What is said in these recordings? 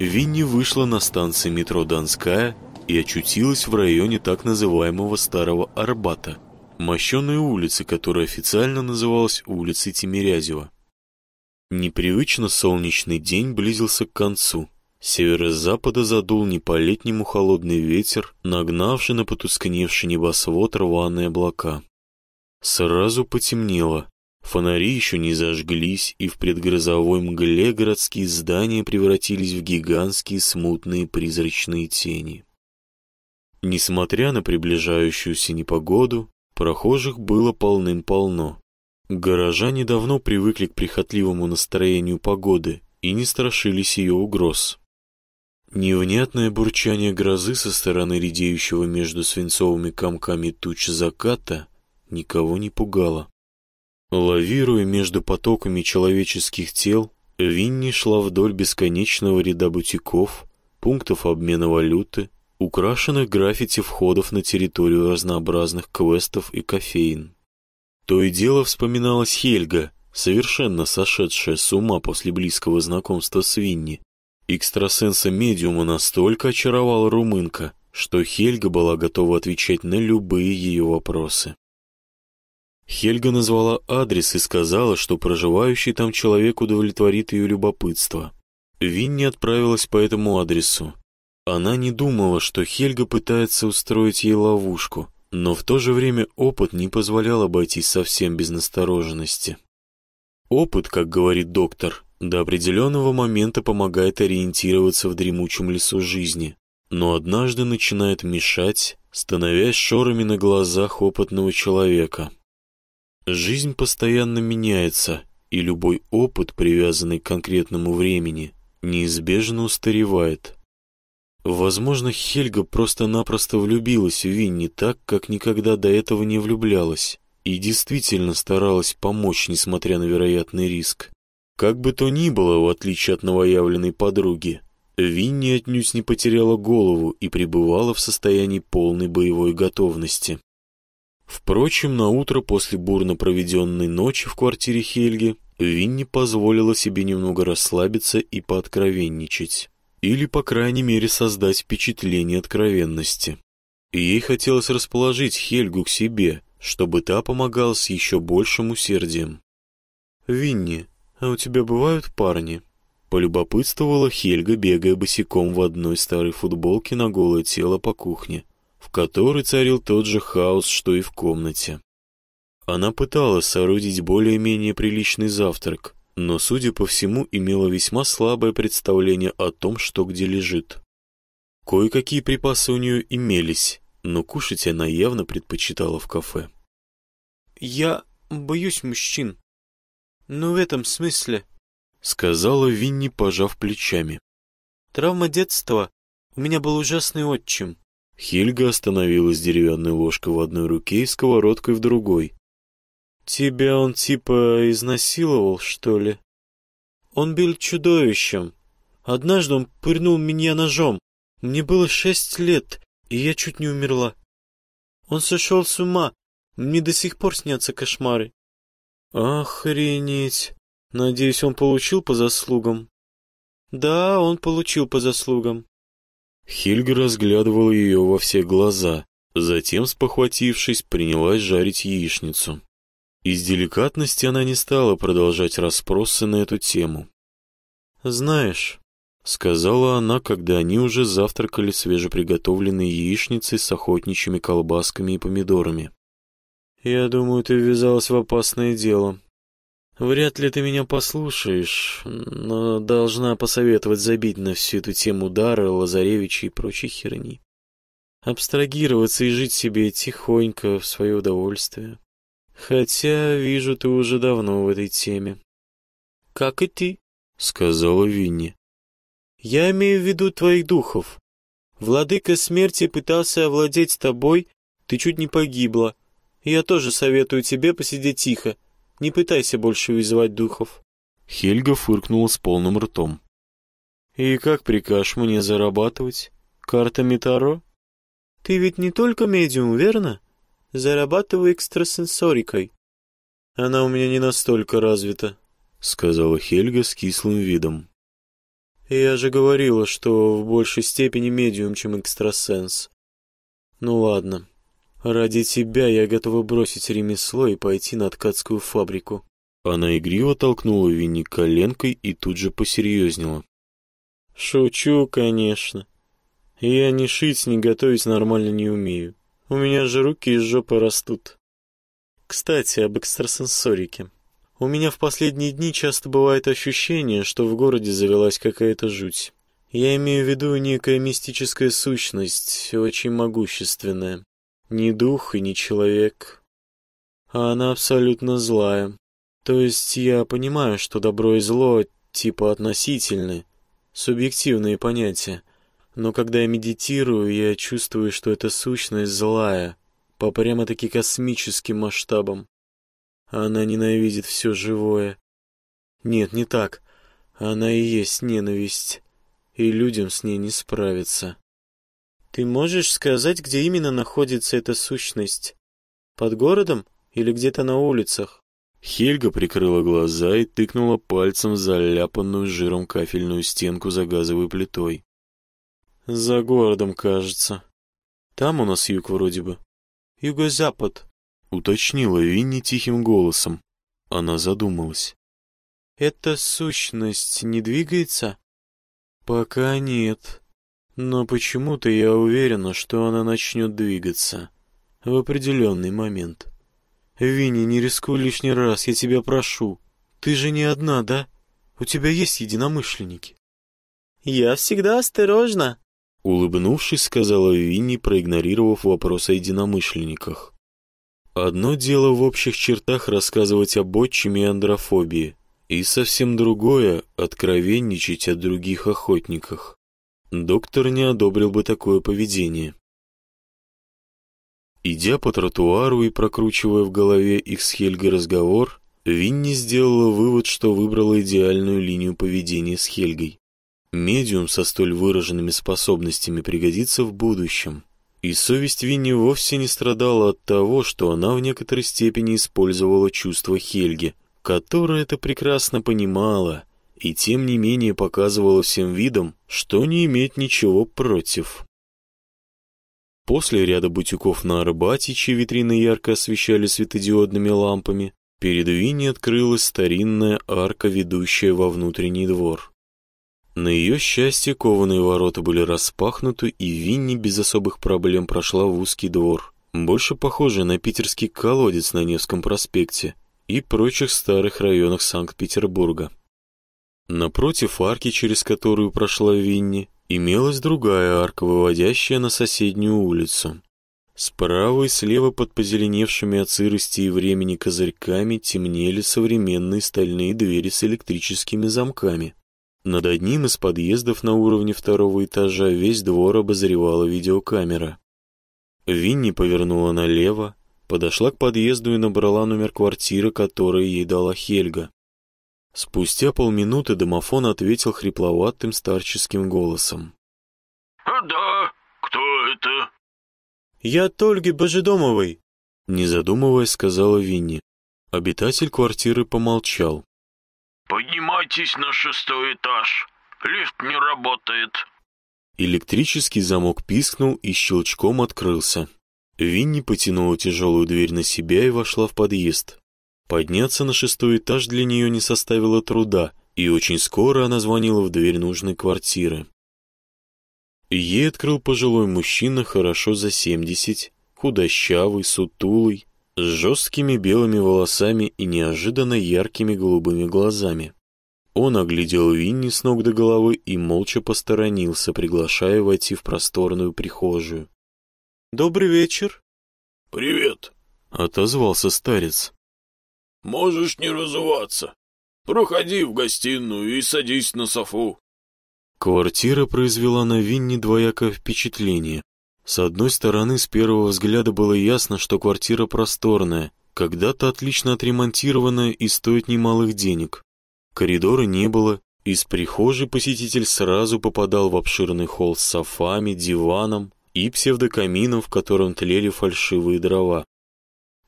Винни вышла на станции метро «Донская» и очутилась в районе так называемого Старого Арбата, мощенной улицы, которая официально называлась улицей Тимирязева. Непривычно солнечный день близился к концу. С северо-запада задул не по-летнему холодный ветер, нагнавший на потускневший небосвод рваные облака. Сразу потемнело, Фонари еще не зажглись, и в предгрозовой мгле городские здания превратились в гигантские смутные призрачные тени. Несмотря на приближающуюся непогоду, прохожих было полным-полно. Горожане давно привыкли к прихотливому настроению погоды и не страшились ее угроз. Невнятное бурчание грозы со стороны редеющего между свинцовыми комками туч заката никого не пугало. Лавируя между потоками человеческих тел, Винни шла вдоль бесконечного ряда бутиков, пунктов обмена валюты, украшенных граффити входов на территорию разнообразных квестов и кофеин. То и дело вспоминалась Хельга, совершенно сошедшая с ума после близкого знакомства с Винни. Экстрасенса-медиума настолько очаровала румынка, что Хельга была готова отвечать на любые ее вопросы. Хельга назвала адрес и сказала, что проживающий там человек удовлетворит ее любопытство. Винни отправилась по этому адресу. Она не думала, что Хельга пытается устроить ей ловушку, но в то же время опыт не позволял обойтись совсем без настороженности. Опыт, как говорит доктор, до определенного момента помогает ориентироваться в дремучем лесу жизни, но однажды начинает мешать, становясь шорами на глазах опытного человека. Жизнь постоянно меняется, и любой опыт, привязанный к конкретному времени, неизбежно устаревает. Возможно, Хельга просто-напросто влюбилась в Винни так, как никогда до этого не влюблялась, и действительно старалась помочь, несмотря на вероятный риск. Как бы то ни было, в отличие от новоявленной подруги, Винни отнюдь не потеряла голову и пребывала в состоянии полной боевой готовности. Впрочем, на утро после бурно проведенной ночи в квартире Хельги Винни позволила себе немного расслабиться и пооткровенничать. Или, по крайней мере, создать впечатление откровенности. ей хотелось расположить Хельгу к себе, чтобы та помогала с еще большим усердием. «Винни, а у тебя бывают парни?» Полюбопытствовала Хельга, бегая босиком в одной старой футболке на голое тело по кухне в которой царил тот же хаос, что и в комнате. Она пыталась соорудить более-менее приличный завтрак, но, судя по всему, имела весьма слабое представление о том, что где лежит. Кое-какие припасы у нее имелись, но кушать она явно предпочитала в кафе. «Я боюсь мужчин. Ну, в этом смысле», — сказала Винни, пожав плечами. «Травма детства. У меня был ужасный отчим. Хильга остановилась деревянной ложкой в одной руке и сковородкой в другой. «Тебя он типа изнасиловал, что ли?» «Он был чудовищем. Однажды он пырнул меня ножом. Мне было шесть лет, и я чуть не умерла. Он сошел с ума. Мне до сих пор снятся кошмары». «Охренеть! Надеюсь, он получил по заслугам?» «Да, он получил по заслугам. Хильга разглядывала ее во все глаза, затем, спохватившись, принялась жарить яичницу. Из деликатности она не стала продолжать расспросы на эту тему. «Знаешь», — сказала она, когда они уже завтракали свежеприготовленной яичницей с охотничьими колбасками и помидорами. «Я думаю, ты ввязалась в опасное дело. Вряд ли ты меня послушаешь, но должна посоветовать забить на всю эту тему Дара, Лазаревича и прочей херни. Абстрагироваться и жить себе тихонько в свое удовольствие. Хотя, вижу, ты уже давно в этой теме. — Как и ты, — сказала Винни. — Я имею в виду твоих духов. Владыка смерти пытался овладеть тобой, ты чуть не погибла. Я тоже советую тебе посидеть тихо, — не пытайся больше вызывать духов. Хельга фыркнула с полным ртом. И как прикажешь мне зарабатывать? Картами Таро? Ты ведь не только медиум, верно? Зарабатываю экстрасенсорикой. Она у меня не настолько развита, — сказала Хельга с кислым видом. Я же говорила, что в большей степени медиум, чем экстрасенс. Ну ладно. Ради тебя я готова бросить ремесло и пойти на ткацкую фабрику. Она игриво толкнула Винни коленкой и тут же посерьезнела. Шучу, конечно. Я ни шить, ни готовить нормально не умею. У меня же руки из жопы растут. Кстати, об экстрасенсорике. У меня в последние дни часто бывает ощущение, что в городе завелась какая-то жуть. Я имею в виду некая мистическая сущность, очень могущественная. Ни дух и ни человек. А она абсолютно злая. То есть я понимаю, что добро и зло типа относительны, субъективные понятия. Но когда я медитирую, я чувствую, что эта сущность злая, по прямо-таки космическим масштабам. Она ненавидит все живое. Нет, не так. Она и есть ненависть, и людям с ней не справиться. Ты можешь сказать, где именно находится эта сущность? Под городом или где-то на улицах? Хельга прикрыла глаза и тыкнула пальцем в заляпанную жиром кафельную стенку за газовой плитой. За городом, кажется. Там у нас юг вроде бы. Юго-запад. Уточнила Винни тихим голосом. Она задумалась. Эта сущность не двигается? Пока нет. Но почему-то я уверена, что она начнет двигаться. В определенный момент. Винни, не рискуй лишний раз, я тебя прошу. Ты же не одна, да? У тебя есть единомышленники. Я всегда осторожна, Улыбнувшись, сказала Винни, проигнорировав вопрос о единомышленниках. Одно дело в общих чертах рассказывать об отчиме и андрофобии, и совсем другое — откровенничать о других охотниках. Доктор не одобрил бы такое поведение. Идя по тротуару и прокручивая в голове их с Хельгой разговор, Винни сделала вывод, что выбрала идеальную линию поведения с Хельгой. Медиум со столь выраженными способностями пригодится в будущем. И совесть Винни вовсе не страдала от того, что она в некоторой степени использовала чувство Хельги, которая это прекрасно понимала, и тем не менее показывала всем видом, что не имеет ничего против. После ряда бутиков на Арбате, чьи витрины ярко освещали светодиодными лампами, перед Винни открылась старинная арка, ведущая во внутренний двор. На ее счастье кованые ворота были распахнуты, и Винни без особых проблем прошла в узкий двор, больше похожий на питерский колодец на Невском проспекте и прочих старых районах Санкт-Петербурга. Напротив арки, через которую прошла Винни, имелась другая арка, выводящая на соседнюю улицу. Справа и слева под позеленевшими от сырости и времени козырьками темнели современные стальные двери с электрическими замками. Над одним из подъездов на уровне второго этажа весь двор обозревала видеокамера. Винни повернула налево, подошла к подъезду и набрала номер квартиры, который ей дала Хельга. Спустя полминуты домофон ответил хрипловатым старческим голосом. «А да, кто это?» «Я от Ольги Божедомовой», — не задумываясь, сказала Винни. Обитатель квартиры помолчал. «Поднимайтесь на шестой этаж. Лифт не работает». Электрический замок пискнул и щелчком открылся. Винни потянула тяжелую дверь на себя и вошла в подъезд. Подняться на шестой этаж для нее не составило труда, и очень скоро она звонила в дверь нужной квартиры. Ей открыл пожилой мужчина хорошо за семьдесят, худощавый, сутулый, с жесткими белыми волосами и неожиданно яркими голубыми глазами. Он оглядел Винни с ног до головы и молча посторонился, приглашая войти в просторную прихожую. «Добрый вечер». «Привет», — отозвался старец. «Можешь не разуваться. Проходи в гостиную и садись на софу». Квартира произвела на Винни двоякое впечатление. С одной стороны, с первого взгляда было ясно, что квартира просторная, когда-то отлично отремонтированная и стоит немалых денег. Коридора не было, из прихожей посетитель сразу попадал в обширный холл с софами, диваном и псевдокамином, в котором тлели фальшивые дрова.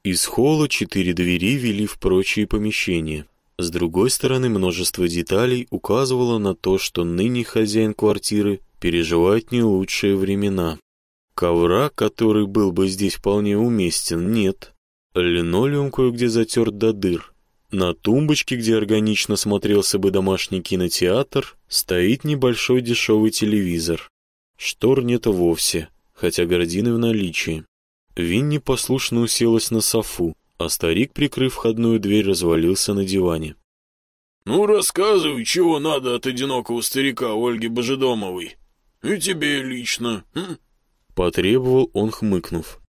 Из холла четыре двери вели в прочие помещения. С другой стороны, множество деталей указывало на то, что ныне хозяин квартиры переживает не лучшие времена. Ковра, который был бы здесь вполне уместен, нет. Линолеум кое-где затерт до дыр. На тумбочке, где органично смотрелся бы домашний кинотеатр, стоит небольшой дешевый телевизор. Штор нет вовсе, хотя гардины в наличии. Винни послушно уселась на софу, а старик, прикрыв входную дверь, развалился на диване. «Ну, рассказывай, чего надо от одинокого старика Ольги Божедомовой. И тебе лично». М? Потребовал он, хмыкнув.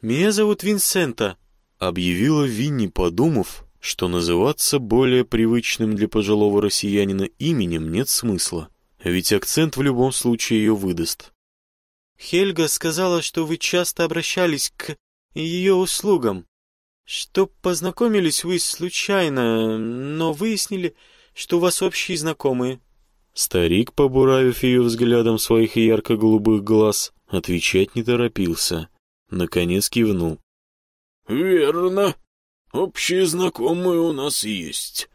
«Меня зовут Винсента», — объявила Винни, подумав, что называться более привычным для пожилого россиянина именем нет смысла, ведь акцент в любом случае ее выдаст. «Хельга сказала, что вы часто обращались к ее услугам что познакомились вы случайно, но выяснили, что у вас общие знакомые». Старик, побуравив ее взглядом своих ярко-голубых глаз, отвечать не торопился. Наконец кивнул. «Верно. Общие знакомые у нас есть.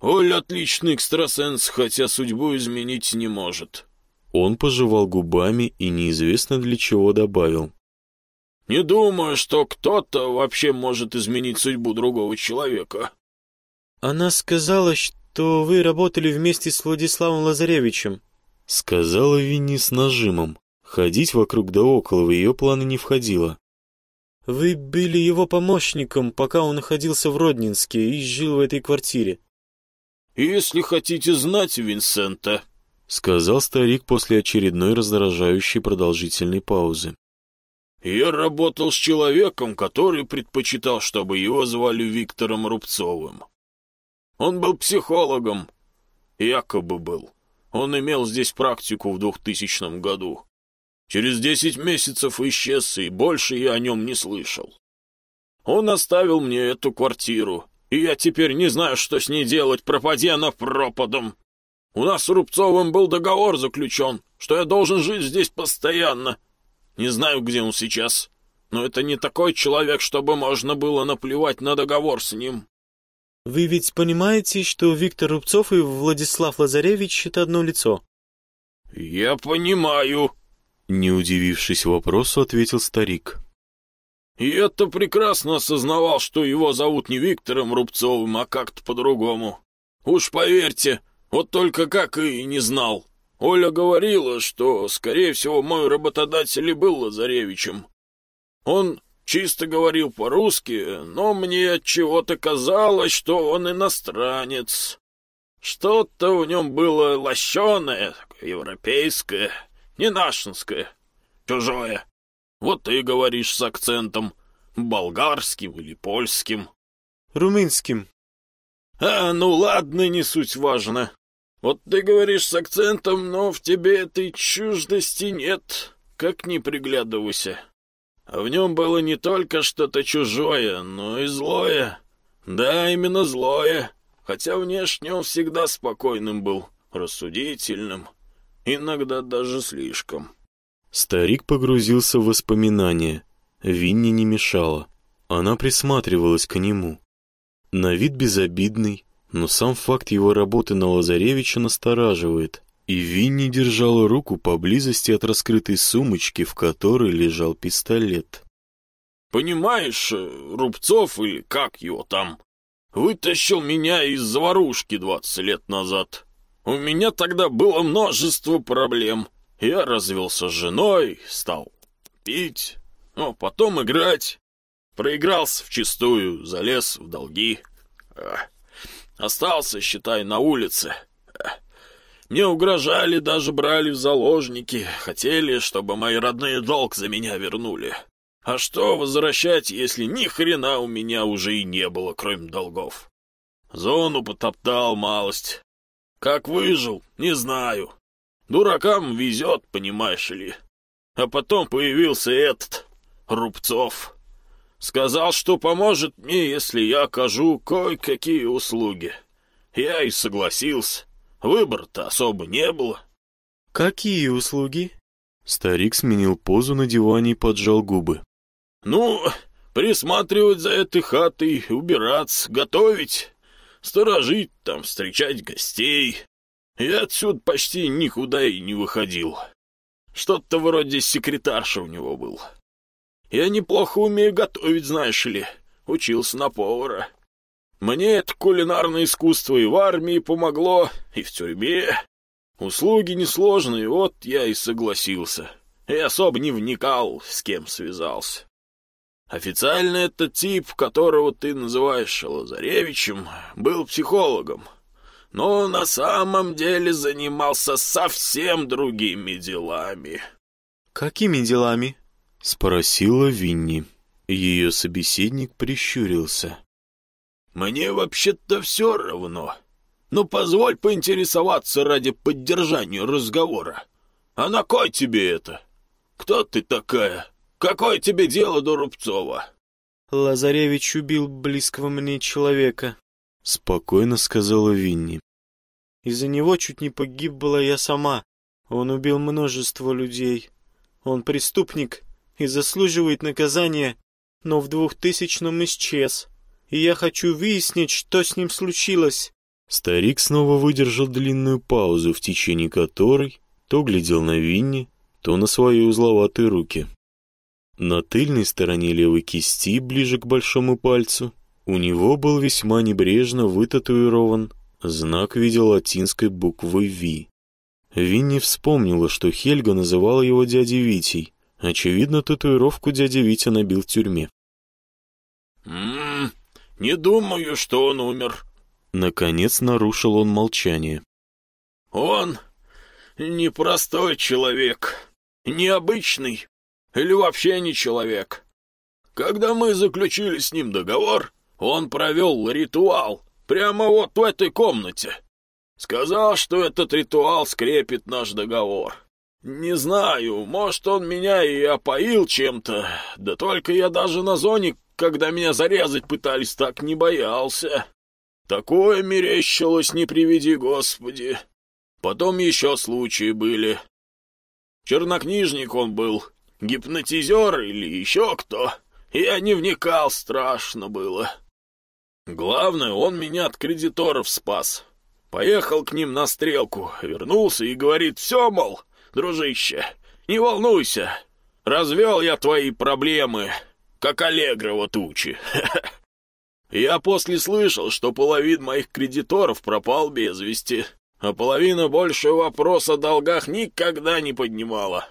Оля отличный экстрасенс, хотя судьбу изменить не может». Он пожевал губами и неизвестно для чего добавил. Не думаю, что кто-то вообще может изменить судьбу другого человека. Она сказала, что вы работали вместе с Владиславом Лазаревичем. Сказала Винни с нажимом. Ходить вокруг да около в ее планы не входило. Вы были его помощником, пока он находился в Роднинске и жил в этой квартире. «Если хотите знать Винсента», — сказал старик после очередной раздражающей продолжительной паузы. Я работал с человеком, который предпочитал, чтобы его звали Виктором Рубцовым. Он был психологом, якобы был. Он имел здесь практику в двухтысячном году. Через десять месяцев исчез, и больше я о нем не слышал. Он оставил мне эту квартиру, и я теперь не знаю, что с ней делать, пропади она пропадом. У нас с Рубцовым был договор заключен, что я должен жить здесь постоянно, не знаю, где он сейчас, но это не такой человек, чтобы можно было наплевать на договор с ним. Вы ведь понимаете, что Виктор Рубцов и Владислав Лазаревич — это одно лицо? Я понимаю. Не удивившись вопросу, ответил старик. И это прекрасно осознавал, что его зовут не Виктором Рубцовым, а как-то по-другому. Уж поверьте, вот только как и не знал. Оля говорила, что, скорее всего, мой работодатель и был Лазаревичем. Он чисто говорил по-русски, но мне от чего-то казалось, что он иностранец. Что-то в нем было лощеное, европейское, не нашинское, чужое. Вот ты говоришь с акцентом, болгарским или польским. Румынским. А, ну ладно, не суть важно. Вот ты говоришь с акцентом, но в тебе этой чуждости нет, как ни приглядывайся. А в нем было не только что-то чужое, но и злое. Да, именно злое, хотя внешне он всегда спокойным был, рассудительным, иногда даже слишком. Старик погрузился в воспоминания. Винни не мешала. Она присматривалась к нему. На вид безобидный, но сам факт его работы на Лазаревича настораживает, и Винни держала руку поблизости от раскрытой сумочки, в которой лежал пистолет. «Понимаешь, Рубцов или как его там, вытащил меня из заварушки двадцать лет назад. У меня тогда было множество проблем. Я развелся с женой, стал пить, а потом играть. Проигрался вчистую, залез в долги. Ах. Остался, считай, на улице. Мне угрожали, даже брали в заложники. Хотели, чтобы мои родные долг за меня вернули. А что возвращать, если ни хрена у меня уже и не было, кроме долгов? Зону потоптал малость. Как выжил, не знаю. Дуракам везет, понимаешь ли. А потом появился этот, Рубцов. Сказал, что поможет мне, если я окажу кое-какие услуги. Я и согласился. Выбора-то особо не было. Какие услуги? Старик сменил позу на диване и поджал губы. Ну, Присматривать за этой хатой, убираться, готовить, сторожить там, встречать гостей. Я отсюда почти никуда и не выходил. Что-то вроде секретарша у него был. Я неплохо умею готовить, знаешь ли. Учился на повара. Мне это кулинарное искусство и в армии помогло, и в тюрьме. Услуги несложные, вот я и согласился. И особо не вникал, с кем связался. Официально этот тип, которого ты называешь Лазаревичем, был психологом, но на самом деле занимался совсем другими делами. «Какими делами?» — спросила Винни. Ее собеседник прищурился. «Мне вообще-то все равно. Но позволь поинтересоваться ради поддержания разговора. А на кой тебе это? Кто ты такая? Какое тебе дело до Рубцова?» «Лазаревич убил близкого мне человека», — спокойно сказала Винни. «Из-за него чуть не погиб была я сама. Он убил множество людей. Он преступник и заслуживает наказания, но в двухтысячном исчез. И я хочу выяснить, что с ним случилось». Старик снова выдержал длинную паузу, в течение которой то глядел на Винни, то на свои узловатые руки. На тыльной стороне левой кисти, ближе к большому пальцу, у него был весьма небрежно вытатуирован знак в виде латинской буквы «Ви». Винни вспомнила, что Хельга называла его дядей Витей. Очевидно, татуировку дядя Витя набил в тюрьме. «М -м, «Не думаю, что он умер». Наконец нарушил он молчание. «Он непростой человек, необычный или вообще не человек. Когда мы заключили с ним договор, он провел ритуал прямо вот в этой комнате. Сказал, что этот ритуал скрепит наш договор. Не знаю, может, он меня и опоил чем-то, да только я даже на зоне, когда меня зарезать пытались, так не боялся. Такое мерещилось, не приведи Господи. Потом еще случаи были. Чернокнижник он был, гипнотизер или еще кто. Я не вникал, страшно было. Главное, он меня от кредиторов спас. Поехал к ним на стрелку, вернулся и говорит, все, мол, дружище, не волнуйся, развел я твои проблемы, как Аллегрова тучи. Я после слышал, что половина моих кредиторов пропал без вести а половина больше вопрос о долгах никогда не поднимала.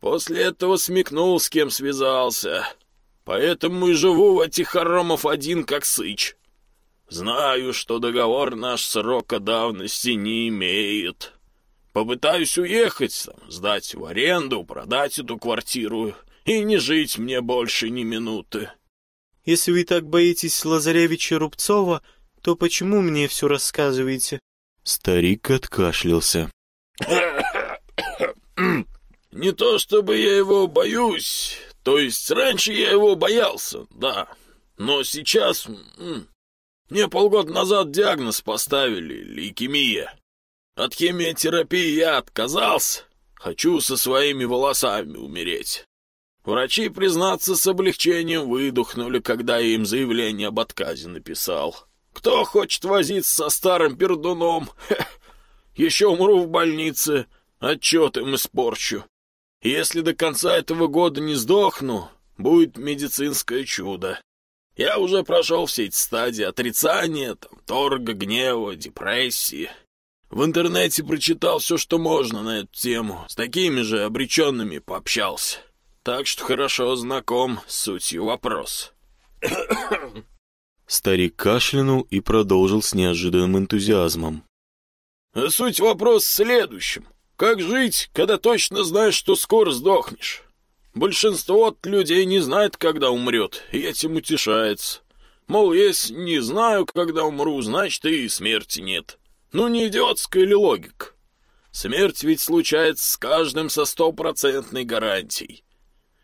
После этого смекнул, с кем связался. Поэтому и живу в этих хоромов один, как сыч. Знаю, что договор наш срока давности не имеет. Попытаюсь уехать, там, сдать в аренду, продать эту квартиру и не жить мне больше ни минуты. Если вы так боитесь Лазаревича Рубцова, то почему мне все рассказываете? Старик откашлялся. «Не то чтобы я его боюсь, то есть раньше я его боялся, да, но сейчас... Мне полгода назад диагноз поставили — лейкемия. От химиотерапии я отказался, хочу со своими волосами умереть. Врачи, признаться, с облегчением выдохнули, когда я им заявление об отказе написал». Кто хочет возиться со старым пердуном? Еще умру в больнице, отчет им испорчу. Если до конца этого года не сдохну, будет медицинское чудо. Я уже прошел все эти стадии отрицания, там, торга, гнева, депрессии. В интернете прочитал все, что можно на эту тему, с такими же обреченными пообщался. Так что хорошо знаком с сутью вопрос. Старик кашлянул и продолжил с неожиданным энтузиазмом. «Суть вопрос в следующем. Как жить, когда точно знаешь, что скоро сдохнешь? Большинство людей не знает, когда умрет, и этим утешается. Мол, если не знаю, когда умру, значит и смерти нет. Ну, не идиотская ли логика? Смерть ведь случается с каждым со стопроцентной гарантией.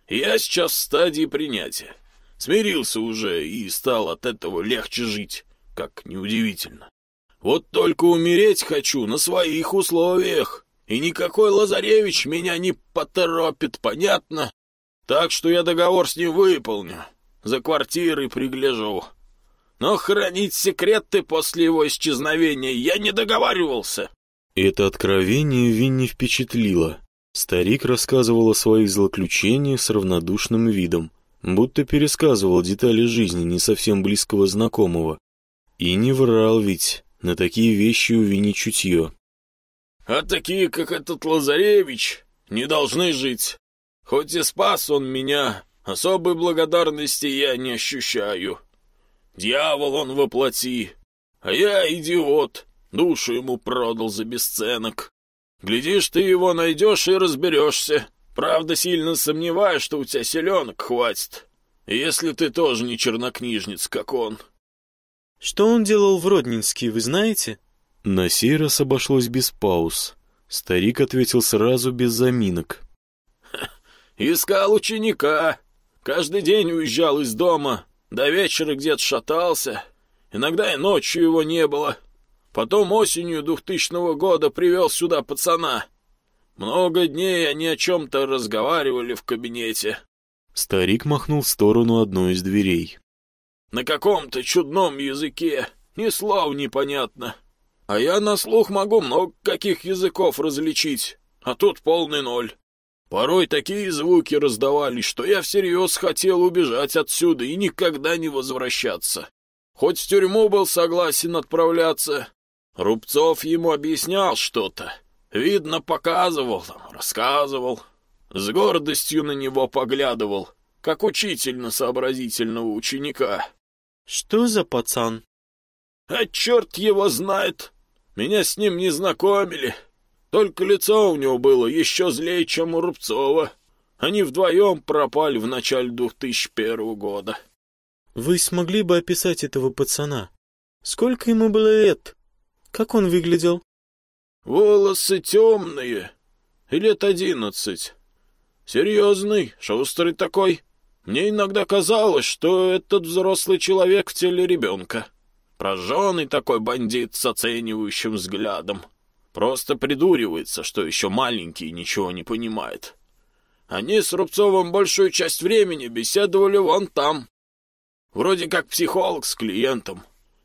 Я сейчас в стадии принятия. Смирился уже и стал от этого легче жить, как неудивительно. Вот только умереть хочу на своих условиях, и никакой Лазаревич меня не поторопит, понятно? Так что я договор с ним выполню. за квартирой пригляжу. Но хранить секреты после его исчезновения я не договаривался. Это откровение Винни впечатлило. Старик рассказывал о своих злоключениях с равнодушным видом, будто пересказывал детали жизни не совсем близкого знакомого. И не врал ведь, на такие вещи у Винни чутье. А такие, как этот Лазаревич, не должны жить. Хоть и спас он меня, особой благодарности я не ощущаю. Дьявол он воплоти, а я идиот, душу ему продал за бесценок. Глядишь, ты его найдешь и разберешься. Правда, сильно сомневаюсь, что у тебя селенок хватит, если ты тоже не чернокнижниц, как он. Что он делал в Роднинске, вы знаете? На сей раз обошлось без пауз. Старик ответил сразу без заминок. «Искал ученика. Каждый день уезжал из дома. До вечера где-то шатался. Иногда и ночью его не было. Потом осенью двухтысячного года привел сюда пацана. Много дней они о чем-то разговаривали в кабинете». Старик махнул в сторону одной из дверей. «На каком-то чудном языке. Ни слов непонятно. А я на слух могу много каких языков различить, а тут полный ноль. Порой такие звуки раздавались, что я всерьез хотел убежать отсюда и никогда не возвращаться. Хоть в тюрьму был согласен отправляться. Рубцов ему объяснял что-то. Видно, показывал, рассказывал. С гордостью на него поглядывал, как учитель на сообразительного ученика. «Что за пацан?» «А черт его знает!» Меня с ним не знакомили. Только лицо у него было еще злее, чем у Рубцова. Они вдвоем пропали в начале 2001 года. Вы смогли бы описать этого пацана? Сколько ему было лет? Как он выглядел? Волосы темные, и лет одиннадцать. Серьезный, шустрый такой. Мне иногда казалось, что этот взрослый человек в теле ребенка. Прожженный такой бандит с оценивающим взглядом. Просто придуривается, что еще маленький и ничего не понимает. Они с Рубцовым большую часть времени беседовали вон там. Вроде как психолог с клиентом.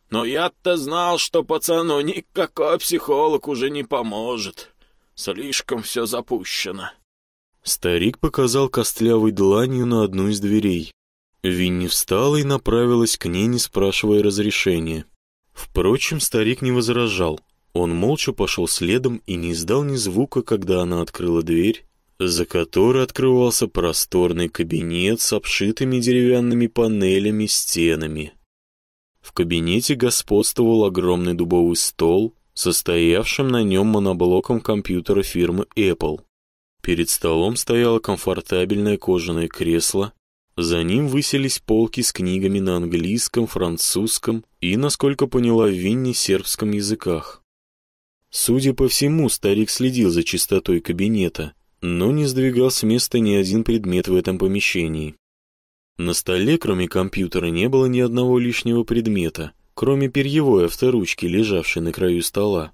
Но я-то знал, что пацану никакой психолог уже не поможет. Слишком все запущено. Старик показал костлявой дланью на одну из дверей. Винни встала и направилась к ней, не спрашивая разрешения. Впрочем, старик не возражал. Он молча пошел следом и не издал ни звука, когда она открыла дверь, за которой открывался просторный кабинет с обшитыми деревянными панелями стенами. В кабинете господствовал огромный дубовый стол, состоявшим на нем моноблоком компьютера фирмы Apple. Перед столом стояло комфортабельное кожаное кресло, за ним высились полки с книгами на английском, французском и, насколько поняла Винни, сербском языках. Судя по всему, старик следил за чистотой кабинета, но не сдвигал с места ни один предмет в этом помещении. На столе, кроме компьютера, не было ни одного лишнего предмета, кроме перьевой авторучки, лежавшей на краю стола.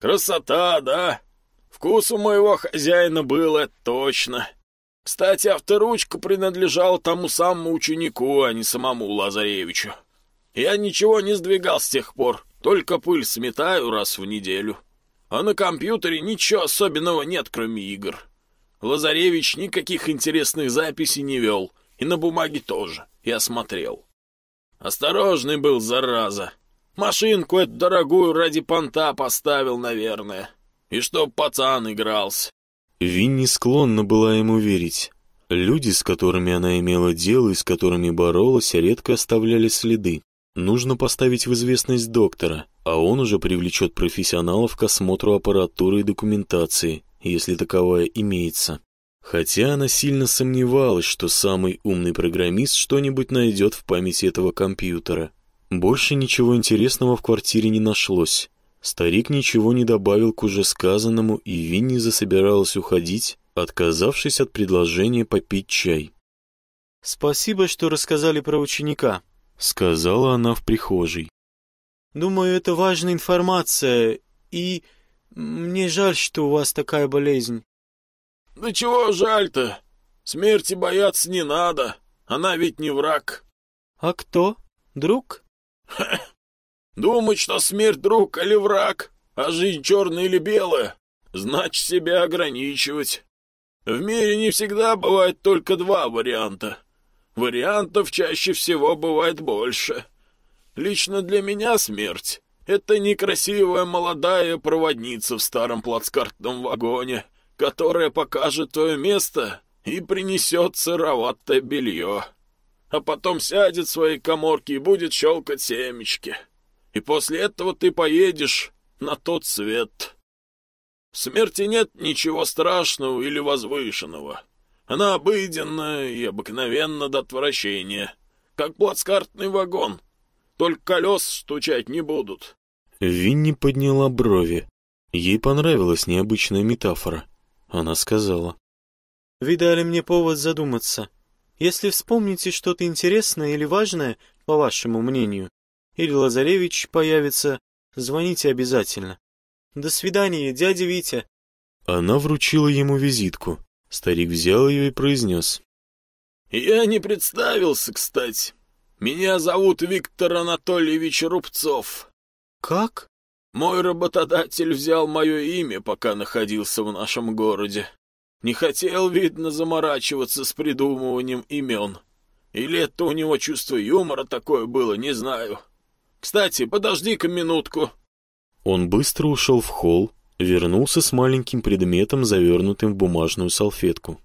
«Красота, да? Вкус у моего хозяина был, это точно!» Кстати, авторучка принадлежала тому самому ученику, а не самому Лазаревичу. Я ничего не сдвигал с тех пор, только пыль сметаю раз в неделю. А на компьютере ничего особенного нет, кроме игр. Лазаревич никаких интересных записей не вел, и на бумаге тоже, я смотрел. Осторожный был, зараза. Машинку эту дорогую ради понта поставил, наверное. И чтоб пацан игрался. Винни склонна была ему верить. Люди, с которыми она имела дело и с которыми боролась, редко оставляли следы. Нужно поставить в известность доктора, а он уже привлечет профессионалов к осмотру аппаратуры и документации, если таковая имеется. Хотя она сильно сомневалась, что самый умный программист что-нибудь найдет в памяти этого компьютера. Больше ничего интересного в квартире не нашлось. Старик ничего не добавил к уже сказанному, и Винни засобиралась уходить, отказавшись от предложения попить чай. «Спасибо, что рассказали про ученика», — сказала она в прихожей. «Думаю, это важная информация, и мне жаль, что у вас такая болезнь». «Да чего жаль-то? Смерти бояться не надо, Она ведь не враг. А кто? Друг? Думать, что смерть друг или враг, а жизнь черная или белая, значит себя ограничивать. В мире не всегда бывает только два варианта. Вариантов чаще всего бывает больше. Лично для меня смерть — это некрасивая молодая проводница в старом плацкартном вагоне, которая покажет твое место и принесет сыроватое белье. А потом сядет в своей коморке и будет щелкать семечки. И после этого ты поедешь на тот свет. В смерти нет ничего страшного или возвышенного. Она обыденная и обыкновенна до отвращения, как плацкартный вагон. Только колес стучать не будут. Винни подняла брови. Ей понравилась необычная метафора. Она сказала. «Вы дали мне повод задуматься. Если вспомните что-то интересное или важное, по вашему мнению, или Лазаревич появится, звоните обязательно. «До свидания, дядя Витя!» Она вручила ему визитку. Старик взял ее и произнес. «Я не представился, кстати. Меня зовут Виктор Анатольевич Рубцов». «Как?» «Мой работодатель взял мое имя, пока находился в нашем городе. Не хотел, видно, заморачиваться с придумыванием имен. Или это у него чувство юмора такое было, не знаю. Кстати, подожди-ка минутку». Он быстро ушел в холл, вернулся с маленьким предметом, завернутым в бумажную салфетку.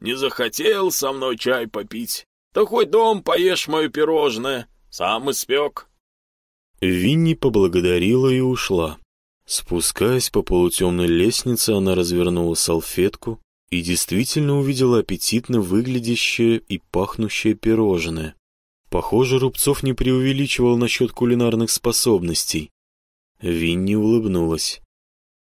«Не захотел со мной чай попить? Да хоть дом поешь мое пирожное, сам испек». Винни поблагодарила и ушла. Спускаясь по полутемной лестнице, она развернула салфетку и действительно увидела аппетитно выглядящее и пахнущее пирожное. Похоже, Рубцов не преувеличивал насчет кулинарных способностей. Винни улыбнулась.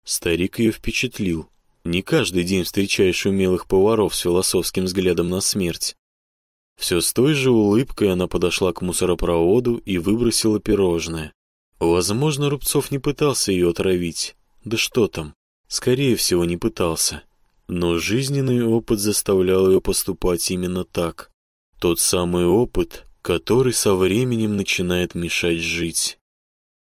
Старик ее впечатлил. Не каждый день встречаешь умелых поваров с философским взглядом на смерть. Все с той же улыбкой она подошла к мусоропроводу и выбросила пирожное. Возможно, Рубцов не пытался ее отравить. Да что там, скорее всего, не пытался. Но жизненный опыт заставлял ее поступать именно так. Тот самый опыт, который со временем начинает мешать жить.